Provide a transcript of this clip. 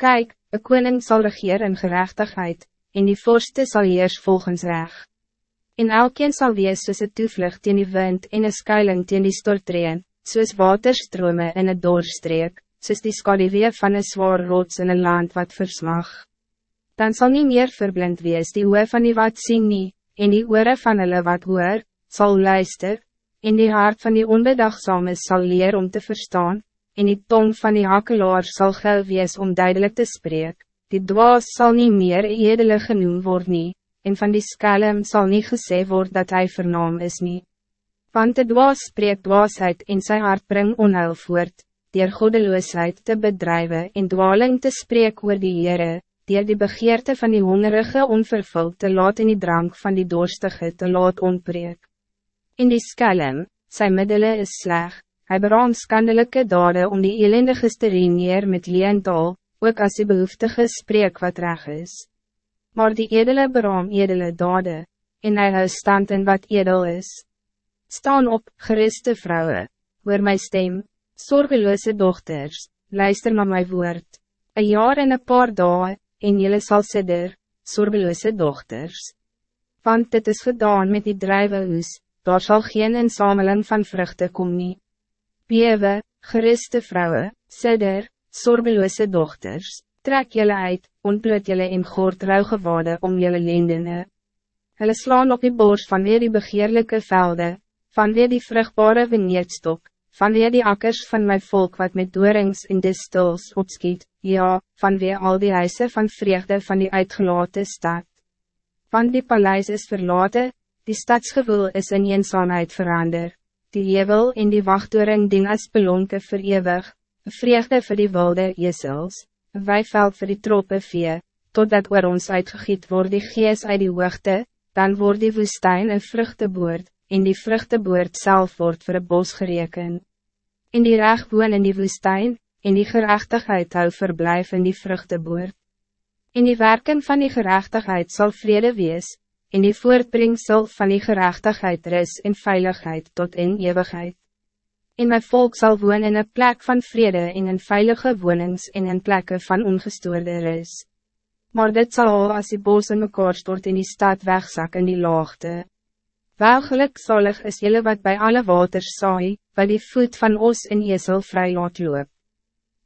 Kijk, een koning zal regeren in gerechtigheid, en die vorste zal heers volgens recht. En elkeen sal wees soos een toevlucht in die wind en een skuiling teen die stortreen, soos waterstrome in een doorstreek, soos die skadewee van een zwaar rots in een land wat versmag. Dan zal niet meer verblind wees die oor van die wat sien nie, en die oore van hulle wat hoor, sal luister, en die hart van die onbedagsame zal leer om te verstaan, en die tong van die hakelaar zal gel wees om duidelijk te spreken. Die dwaas zal niet meer edele genoemd worden, en van die skelm zal niet gesê worden dat hij vernaam is niet. Want de dwaas spreekt dwaasheid en zijn hart brengt onheil voort, dier goddeloosheid te bedrijven en dwaling te spreken oor die Heere, dier die begeerte van die hongerige onvervuld te laat in die drank van die doorstige te laat ontbreek. In die skelm, zijn middelen is slecht, hij beraam skandelijke daden om die elendige neer met lientaal, ook als die behoeftige spreek wat reg is. Maar die edele beraam edele daden, en hy hou stand in wat edel is. Staan op, geriste vrouwen, hoor my stem, zorgeloze dochters, luister naar mijn woord. Een jaar en een paar dagen, en jullie zal sidder, zorgeloze dochters. Want dit is gedaan met die drijvenhuis, daar zal geen inzameling van vruchten komen. Nie. Bewe, geriste vrouwen, sidder, zorgeloze dochters, trek jullie uit, ontbloot jullie in goord ruigewade om jullie lendene. Hulle slaan op die borst van weer die begeerlijke velden, van weer die vruchtbare veneerdstok, van weer die akkers van mijn volk wat met doorings in distils opskiet, ja, van weer al die huise van vreugde van die uitgelaten stad. Van die paleis is verlaten, die stadsgevoel is in eenzaamheid verander, die jevel in die wachtdoring ding as belonke verewig, een vreugde vir die wilde jesels, een weiveld vir die troppe vee, totdat oor ons uitgegiet word die gees uit die hoogte, dan wordt die woestijn een vruchteboord, en die vruchteboord zelf wordt voor een bos gereken. In die recht woon in die woestijn, en die gerechtigheid hou verblijf in die vruchteboord. In die werken van die gerechtigheid zal vrede wees, en die voortbrengsel van die gerechtigheid ris in veiligheid tot in eeuwigheid. En mijn volk zal woon in een plek van vrede en in veilige wonings en in plekken van ongestoorde ris. Maar dit zal al als die bos in mekaar stort in die stad wegzak in die laagte. Wel gelukzalig is jullie wat bij alle waters saai, wat die voet van ons in Jesel vrij laat loop.